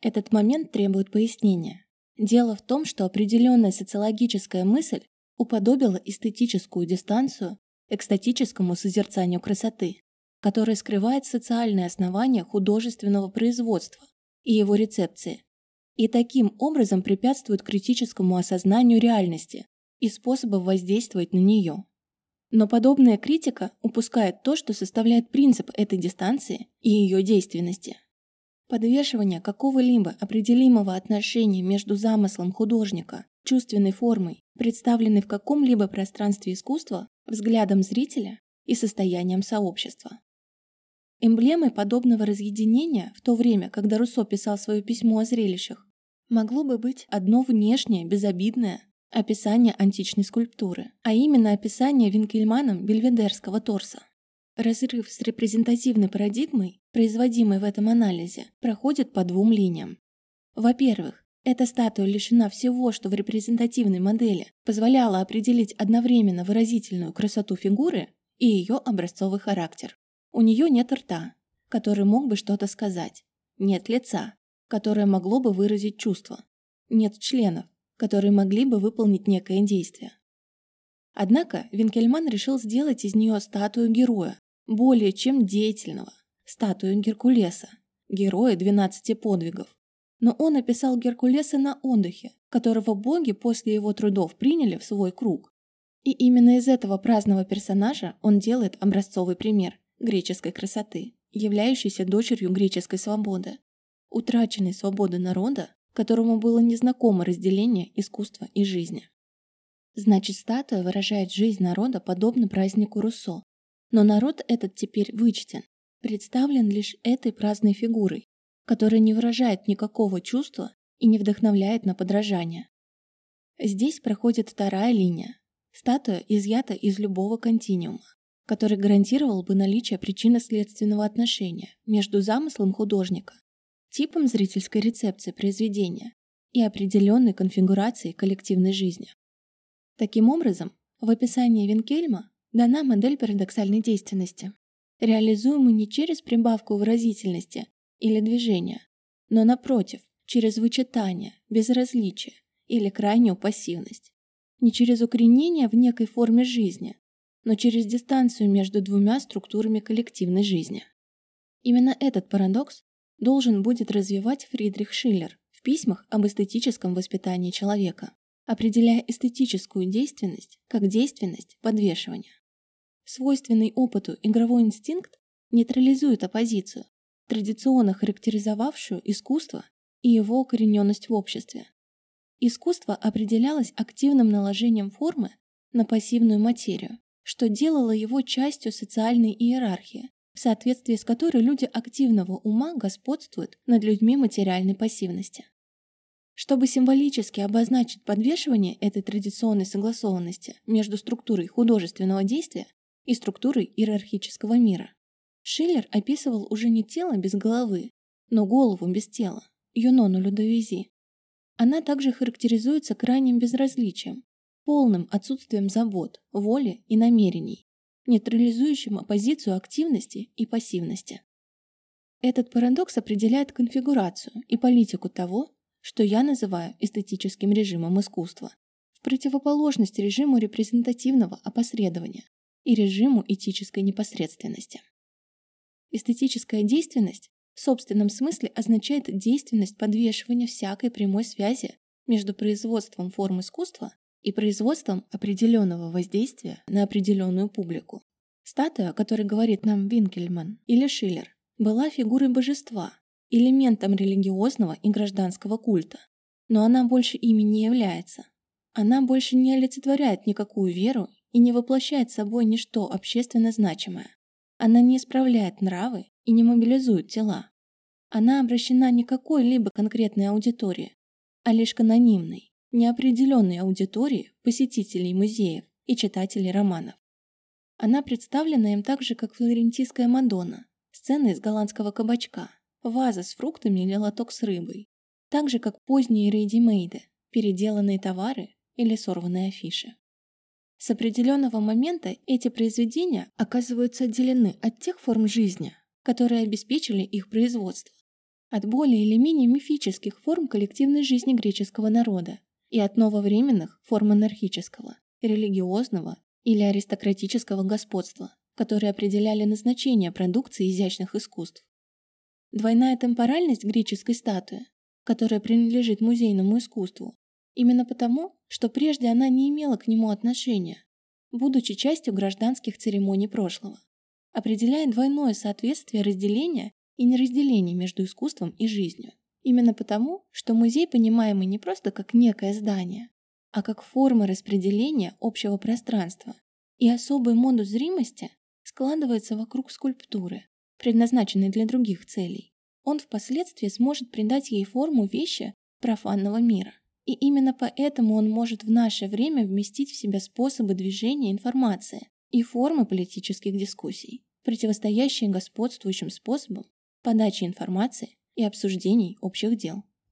Этот момент требует пояснения. Дело в том, что определенная социологическая мысль уподобила эстетическую дистанцию экстатическому созерцанию красоты, которая скрывает социальные основания художественного производства и его рецепции, и таким образом препятствует критическому осознанию реальности и способов воздействовать на нее. Но подобная критика упускает то, что составляет принцип этой дистанции и ее действенности. Подвешивание какого-либо определимого отношения между замыслом художника, чувственной формой, представленной в каком-либо пространстве искусства, взглядом зрителя и состоянием сообщества. Эмблемой подобного разъединения в то время, когда Руссо писал свое письмо о зрелищах, могло бы быть одно внешнее, безобидное описание античной скульптуры, а именно описание Винкельманом бельведерского торса. Разрыв с репрезентативной парадигмой, производимой в этом анализе, проходит по двум линиям. Во-первых, эта статуя лишена всего, что в репрезентативной модели позволяло определить одновременно выразительную красоту фигуры и ее образцовый характер. У нее нет рта, который мог бы что-то сказать, нет лица, которое могло бы выразить чувство, нет членов, которые могли бы выполнить некое действие. Однако Винкельман решил сделать из нее статую героя, более чем деятельного, статую Геркулеса, героя 12 подвигов. Но он описал Геркулеса на отдыхе, которого боги после его трудов приняли в свой круг. И именно из этого праздного персонажа он делает образцовый пример греческой красоты, являющейся дочерью греческой свободы, утраченной свободы народа, которому было незнакомо разделение искусства и жизни. Значит, статуя выражает жизнь народа подобно празднику Руссо, но народ этот теперь вычтен, представлен лишь этой праздной фигурой, которая не выражает никакого чувства и не вдохновляет на подражание. Здесь проходит вторая линия. Статуя изъята из любого континуума, который гарантировал бы наличие причинно-следственного отношения между замыслом художника, типом зрительской рецепции произведения и определенной конфигурацией коллективной жизни. Таким образом, в описании Винкельма дана модель парадоксальной действенности, реализуемая не через прибавку выразительности или движения, но напротив, через вычитание, безразличие или крайнюю пассивность. Не через укоренение в некой форме жизни, но через дистанцию между двумя структурами коллективной жизни. Именно этот парадокс должен будет развивать Фридрих Шиллер в письмах об эстетическом воспитании человека, определяя эстетическую действенность как действенность подвешивания. Свойственный опыту игровой инстинкт нейтрализует оппозицию, традиционно характеризовавшую искусство и его укорененность в обществе. Искусство определялось активным наложением формы на пассивную материю, что делало его частью социальной иерархии, в соответствии с которой люди активного ума господствуют над людьми материальной пассивности. Чтобы символически обозначить подвешивание этой традиционной согласованности между структурой художественного действия и структурой иерархического мира. Шиллер описывал уже не тело без головы, но голову без тела, Юнону Людовизи. Она также характеризуется крайним безразличием, полным отсутствием забот, воли и намерений, нейтрализующим оппозицию активности и пассивности. Этот парадокс определяет конфигурацию и политику того, что я называю эстетическим режимом искусства, в противоположность режиму репрезентативного опосредования, и режиму этической непосредственности. Эстетическая действенность в собственном смысле означает действенность подвешивания всякой прямой связи между производством форм искусства и производством определенного воздействия на определенную публику. Статуя, о которой говорит нам Винкельман или Шиллер, была фигурой божества, элементом религиозного и гражданского культа, но она больше ими не является. Она больше не олицетворяет никакую веру и не воплощает собой ничто общественно значимое. Она не исправляет нравы и не мобилизует тела. Она обращена не к какой-либо конкретной аудитории, а лишь к анонимной, неопределенной аудитории посетителей музеев и читателей романов. Она представлена им так же, как флорентийская Мадонна, сцена из голландского кабачка, ваза с фруктами или лоток с рыбой, так же, как поздние рейдимейды, переделанные товары или сорванные афиши. С определенного момента эти произведения оказываются отделены от тех форм жизни, которые обеспечили их производство. от более или менее мифических форм коллективной жизни греческого народа и от нововременных форм анархического, религиозного или аристократического господства, которые определяли назначение продукции изящных искусств. Двойная темпоральность греческой статуи, которая принадлежит музейному искусству, именно потому, что прежде она не имела к нему отношения, будучи частью гражданских церемоний прошлого, определяет двойное соответствие разделения и неразделения между искусством и жизнью. Именно потому, что музей понимаемый не просто как некое здание, а как форма распределения общего пространства. И особый модус зримости складывается вокруг скульптуры, предназначенной для других целей. Он впоследствии сможет придать ей форму вещи профанного мира. И именно поэтому он может в наше время вместить в себя способы движения информации и формы политических дискуссий, противостоящие господствующим способам подачи информации и обсуждений общих дел.